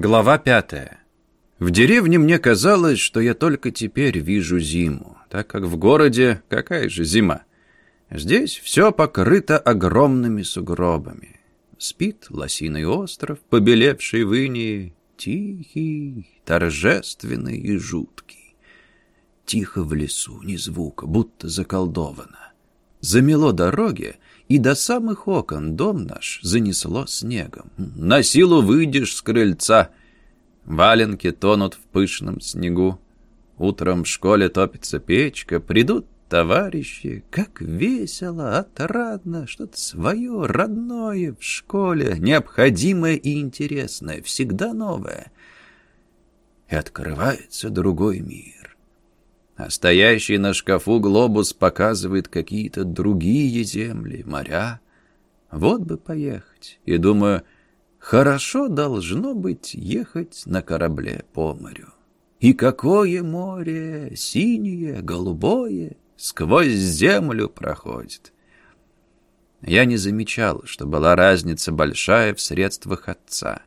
Глава пятая. В деревне мне казалось, что я только теперь вижу зиму, так как в городе какая же зима? Здесь все покрыто огромными сугробами. Спит лосиный остров, побелевший в инии, тихий, торжественный и жуткий. Тихо в лесу, ни звука, будто заколдовано. Замело дороги, и до самых окон дом наш занесло снегом. На силу выйдешь с крыльца. Валенки тонут в пышном снегу. Утром в школе топится печка, придут товарищи. Как весело, отрадно, что-то свое, родное в школе, необходимое и интересное, всегда новое. И открывается другой мир а стоящий на шкафу глобус показывает какие-то другие земли, моря. Вот бы поехать. И думаю, хорошо должно быть ехать на корабле по морю. И какое море, синее, голубое, сквозь землю проходит. Я не замечал, что была разница большая в средствах отца,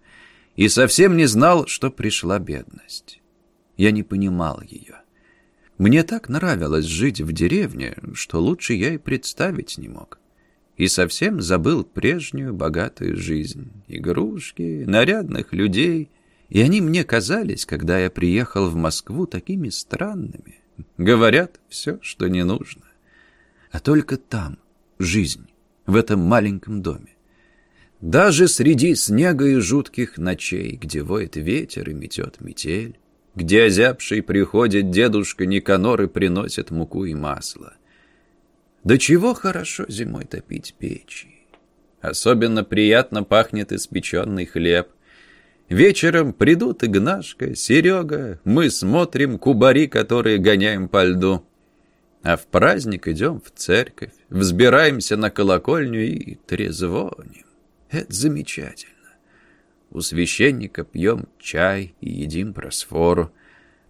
и совсем не знал, что пришла бедность. Я не понимал ее. Мне так нравилось жить в деревне, что лучше я и представить не мог. И совсем забыл прежнюю богатую жизнь. Игрушки, нарядных людей. И они мне казались, когда я приехал в Москву, такими странными. Говорят все, что не нужно. А только там жизнь, в этом маленьком доме. Даже среди снега и жутких ночей, где воет ветер и метет метель, где озябший приходит дедушка Никанор и приносит муку и масло. Да чего хорошо зимой топить печи. Особенно приятно пахнет испеченный хлеб. Вечером придут Игнашка, Серега, мы смотрим кубари, которые гоняем по льду. А в праздник идем в церковь, взбираемся на колокольню и трезвоним. Это замечательно. У священника пьем чай и едим просфору.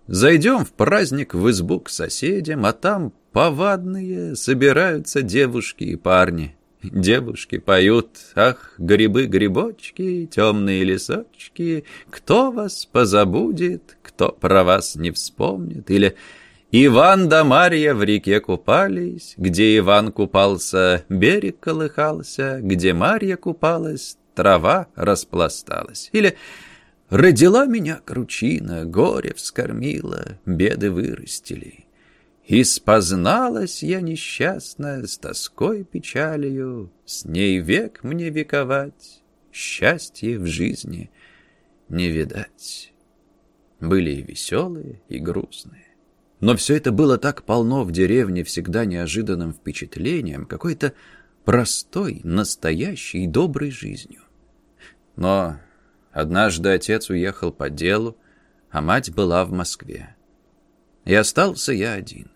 Зайдем в праздник в избу к соседям, а там повадные собираются девушки и парни. Девушки поют «Ах, грибы-грибочки, темные лесочки, кто вас позабудет, кто про вас не вспомнит?» Или «Иван да Марья в реке купались, где Иван купался, берег колыхался, где Марья купалась, трава распласталась. Или «Родила меня кручина, горе вскормила, беды вырастили». И спозналась я несчастная с тоской печалью, С ней век мне вековать, счастье в жизни не видать. Были и веселые, и грустные. Но все это было так полно в деревне всегда неожиданным впечатлением, какой-то простой, настоящей, доброй жизнью. Но однажды отец уехал по делу, а мать была в Москве. И остался я один.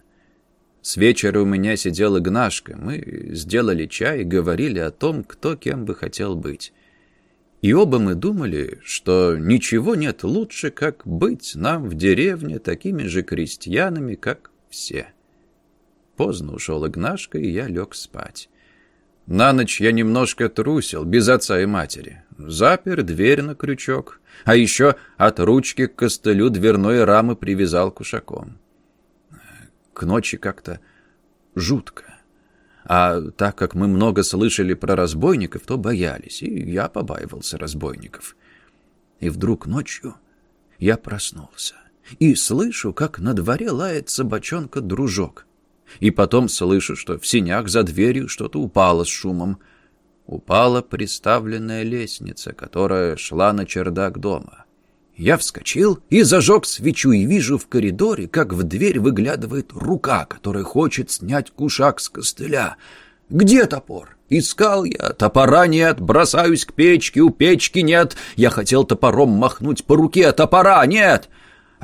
С вечера у меня сидел Игнашка, мы сделали чай и говорили о том, кто кем бы хотел быть. И оба мы думали, что ничего нет лучше, как быть нам в деревне такими же крестьянами, как все. Поздно ушел Игнашка, и я лег спать. На ночь я немножко трусил, без отца и матери. Запер дверь на крючок, а еще от ручки к костылю дверной рамы привязал кушаком. К ночи как-то жутко. А так как мы много слышали про разбойников, то боялись, и я побаивался разбойников. И вдруг ночью я проснулся и слышу, как на дворе лает собачонка-дружок. И потом слышу, что в синях за дверью что-то упало с шумом. Упала приставленная лестница, которая шла на чердак дома. Я вскочил и зажег свечу, и вижу в коридоре, как в дверь выглядывает рука, которая хочет снять кушак с костыля. «Где топор?» Искал я, топора нет, бросаюсь к печке, у печки нет. Я хотел топором махнуть по руке, топора нет.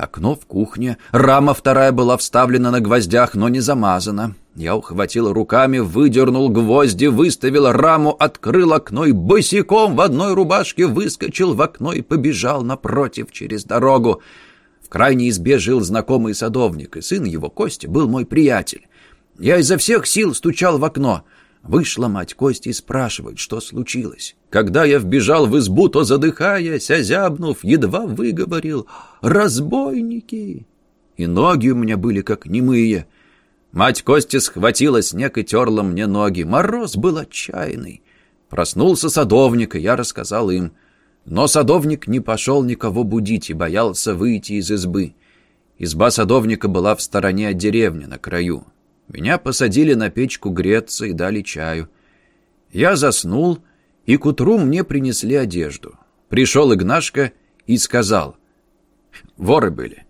Окно в кухне, рама вторая была вставлена на гвоздях, но не замазана. Я ухватил руками, выдернул гвозди, выставил раму, открыл окно и босиком в одной рубашке выскочил в окно и побежал напротив через дорогу. В крайней избе жил знакомый садовник, и сын его, Костя, был мой приятель. Я изо всех сил стучал в окно. Вышла мать Кости и спрашивает, что случилось. Когда я вбежал в избу, то, задыхаясь, озябнув, едва выговорил «Разбойники!» И ноги у меня были как немые. Мать Кости схватила снег и терла мне ноги. Мороз был отчаянный. Проснулся садовник, и я рассказал им. Но садовник не пошел никого будить и боялся выйти из избы. Изба садовника была в стороне от деревни, на краю. Меня посадили на печку греться и дали чаю. Я заснул, и к утру мне принесли одежду. Пришел Игнашка и сказал. Воры были.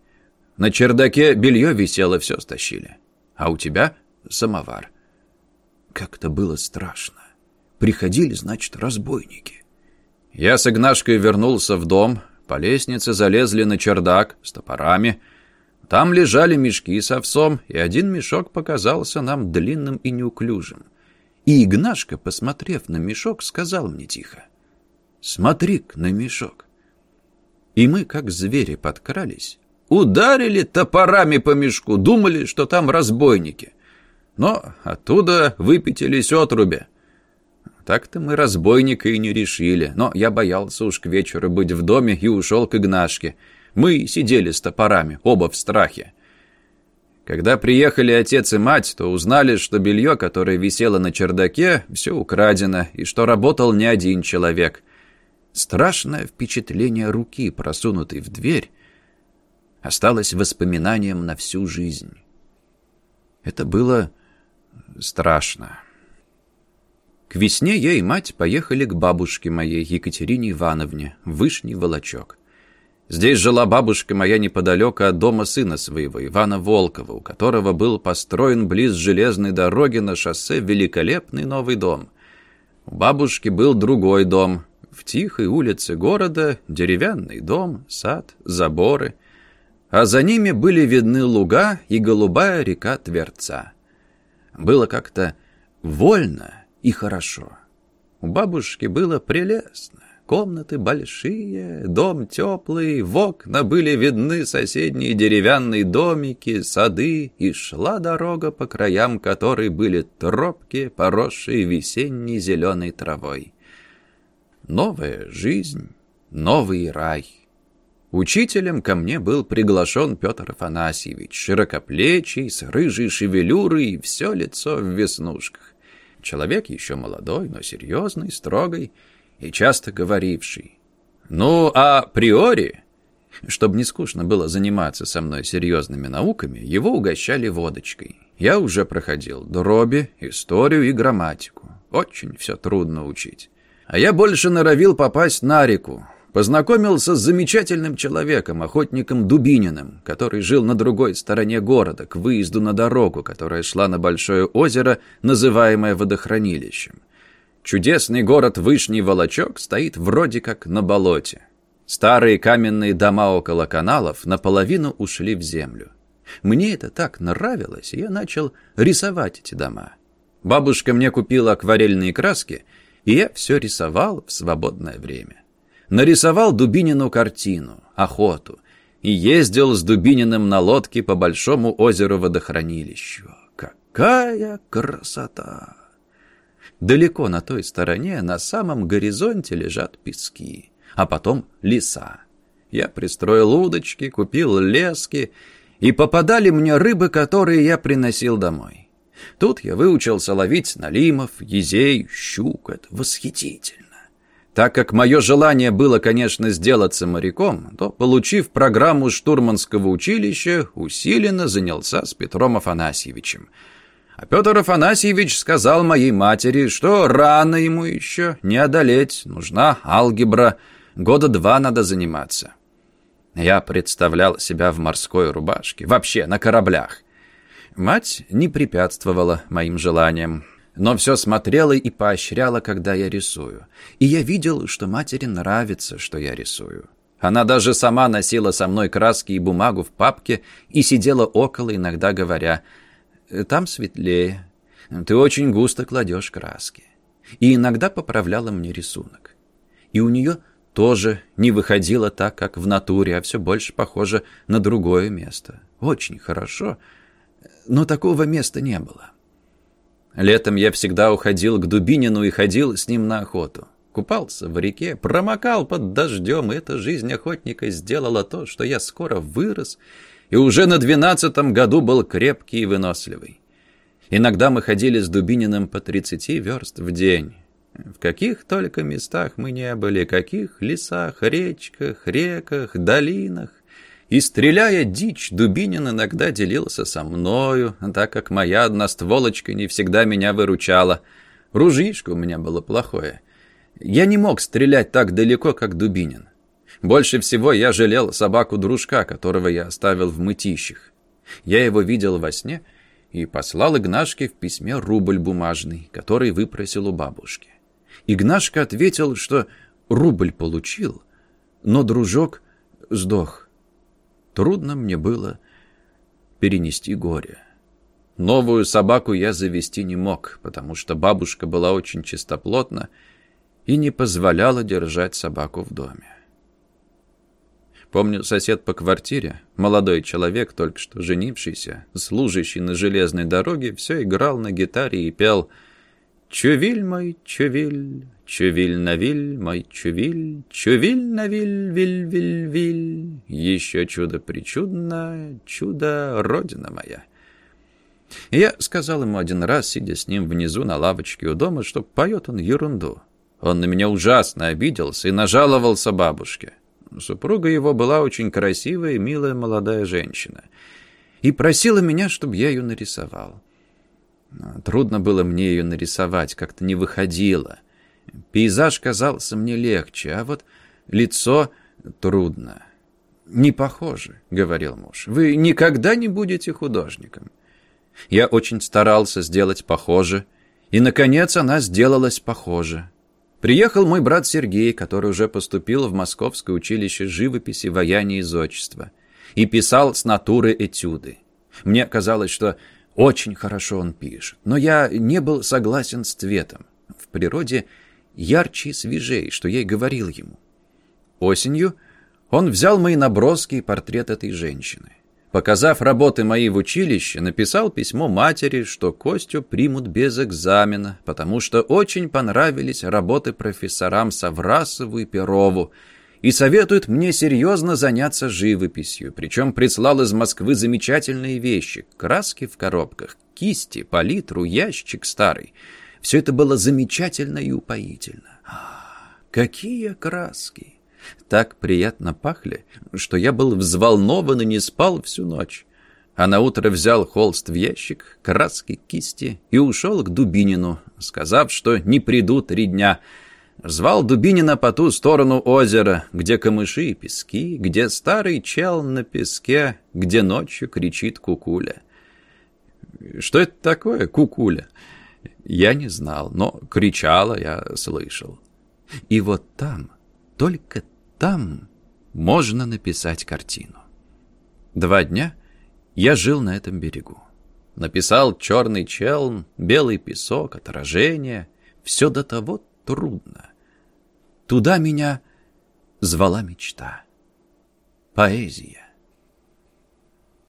На чердаке белье висело, все стащили. А у тебя самовар. Как-то было страшно. Приходили, значит, разбойники. Я с Игнашкой вернулся в дом. По лестнице залезли на чердак с топорами. Там лежали мешки с овсом, и один мешок показался нам длинным и неуклюжим. И Игнашка, посмотрев на мешок, сказал мне тихо, «Смотри-ка на мешок». И мы, как звери, подкрались, ударили топорами по мешку, думали, что там разбойники. Но оттуда выпятились отруби. Так-то мы разбойника и не решили, но я боялся уж к вечеру быть в доме и ушел к Игнашке — мы сидели с топорами, оба в страхе. Когда приехали отец и мать, то узнали, что белье, которое висело на чердаке, все украдено, и что работал не один человек. Страшное впечатление руки, просунутой в дверь, осталось воспоминанием на всю жизнь. Это было страшно. К весне я и мать поехали к бабушке моей, Екатерине Ивановне, в Вышний Волочок. Здесь жила бабушка моя неподалеку от дома сына своего, Ивана Волкова, у которого был построен близ железной дороги на шоссе великолепный новый дом. У бабушки был другой дом. В тихой улице города деревянный дом, сад, заборы. А за ними были видны луга и голубая река Тверца. Было как-то вольно и хорошо. У бабушки было прелестно. Комнаты большие, дом теплый, в окна были видны соседние деревянные домики, сады, и шла дорога, по краям которой были тропки, поросшие весенней зеленой травой. Новая жизнь, новый рай. Учителем ко мне был приглашен Петр Афанасьевич, широкоплечий, с рыжей шевелюрой и все лицо в веснушках. Человек еще молодой, но серьезный, строгой, и часто говоривший. «Ну, а приори...» Чтобы не скучно было заниматься со мной серьезными науками, его угощали водочкой. Я уже проходил дроби, историю и грамматику. Очень все трудно учить. А я больше норовил попасть на реку. Познакомился с замечательным человеком, охотником Дубининым, который жил на другой стороне города, к выезду на дорогу, которая шла на большое озеро, называемое водохранилищем. Чудесный город Вышний Волочок стоит вроде как на болоте. Старые каменные дома около каналов наполовину ушли в землю. Мне это так нравилось, я начал рисовать эти дома. Бабушка мне купила акварельные краски, и я все рисовал в свободное время. Нарисовал Дубинину картину, охоту, и ездил с Дубининым на лодке по большому озеру водохранилищу. Какая красота! Далеко на той стороне, на самом горизонте лежат пески, а потом леса. Я пристроил удочки, купил лески, и попадали мне рыбы, которые я приносил домой. Тут я выучился ловить налимов, езей, щук. Это восхитительно. Так как мое желание было, конечно, сделаться моряком, то, получив программу штурманского училища, усиленно занялся с Петром Афанасьевичем – а Петр Афанасьевич сказал моей матери, что рано ему еще не одолеть, нужна алгебра, года два надо заниматься. Я представлял себя в морской рубашке, вообще на кораблях. Мать не препятствовала моим желаниям, но все смотрела и поощряла, когда я рисую. И я видел, что матери нравится, что я рисую. Она даже сама носила со мной краски и бумагу в папке и сидела около, иногда говоря – там светлее. Ты очень густо кладешь краски. И иногда поправляла мне рисунок. И у нее тоже не выходило так, как в натуре, а все больше похоже на другое место. Очень хорошо, но такого места не было. Летом я всегда уходил к Дубинину и ходил с ним на охоту. Купался в реке, промокал под дождем, и эта жизнь охотника сделала то, что я скоро вырос и уже на двенадцатом году был крепкий и выносливый. Иногда мы ходили с Дубининым по тридцати верст в день. В каких только местах мы не были, каких лесах, речках, реках, долинах. И, стреляя дичь, Дубинин иногда делился со мною, так как моя одностволочка не всегда меня выручала. Ружьишко у меня было плохое. Я не мог стрелять так далеко, как Дубинин. Больше всего я жалел собаку-дружка, которого я оставил в мытищах. Я его видел во сне и послал Игнашке в письме рубль бумажный, который выпросил у бабушки. Игнашка ответил, что рубль получил, но дружок сдох. Трудно мне было перенести горе. Новую собаку я завести не мог, потому что бабушка была очень чистоплотна и не позволяла держать собаку в доме. Помню, сосед по квартире, молодой человек, только что женившийся, служащий на железной дороге, все играл на гитаре и пел «Чувиль мой, чувиль, чувиль на виль, мой чувиль, чувиль на виль, виль, виль, виль, еще чудо причудно, чудо родина моя». я сказал ему один раз, сидя с ним внизу на лавочке у дома, что поет он ерунду. Он на меня ужасно обиделся и нажаловался бабушке. Супруга его была очень красивая и милая молодая женщина. И просила меня, чтобы я ее нарисовал. Трудно было мне ее нарисовать, как-то не выходило. Пейзаж казался мне легче, а вот лицо трудно. «Не похоже», — говорил муж. «Вы никогда не будете художником». Я очень старался сделать похоже, и, наконец, она сделалась похоже. Приехал мой брат Сергей, который уже поступил в Московское училище живописи, ваяния и зодчества, и писал с натуры этюды. Мне казалось, что очень хорошо он пишет, но я не был согласен с цветом. В природе ярче и свежей, что я и говорил ему. Осенью он взял мои наброски и портрет этой женщины. Показав работы мои в училище, написал письмо матери, что Костю примут без экзамена, потому что очень понравились работы профессорам Саврасову и Перову, и советует мне серьезно заняться живописью, причем прислал из Москвы замечательные вещи, краски в коробках, кисти, палитру, ящик старый. Все это было замечательно и упоительно. А, какие краски! Так приятно пахли, что я был взволнован и не спал всю ночь. А на утро взял холст в ящик, краски, кисти и ушел к Дубинину, сказав, что не приду три дня. Звал Дубинина по ту сторону озера, где камыши и пески, где старый чел на песке, где ночью кричит кукуля. Что это такое, кукуля? Я не знал, но кричала я слышал. И вот там, только там можно написать картину. Два дня я жил на этом берегу. Написал черный челн, белый песок, отражение. Все до того трудно. Туда меня звала мечта. Поэзия.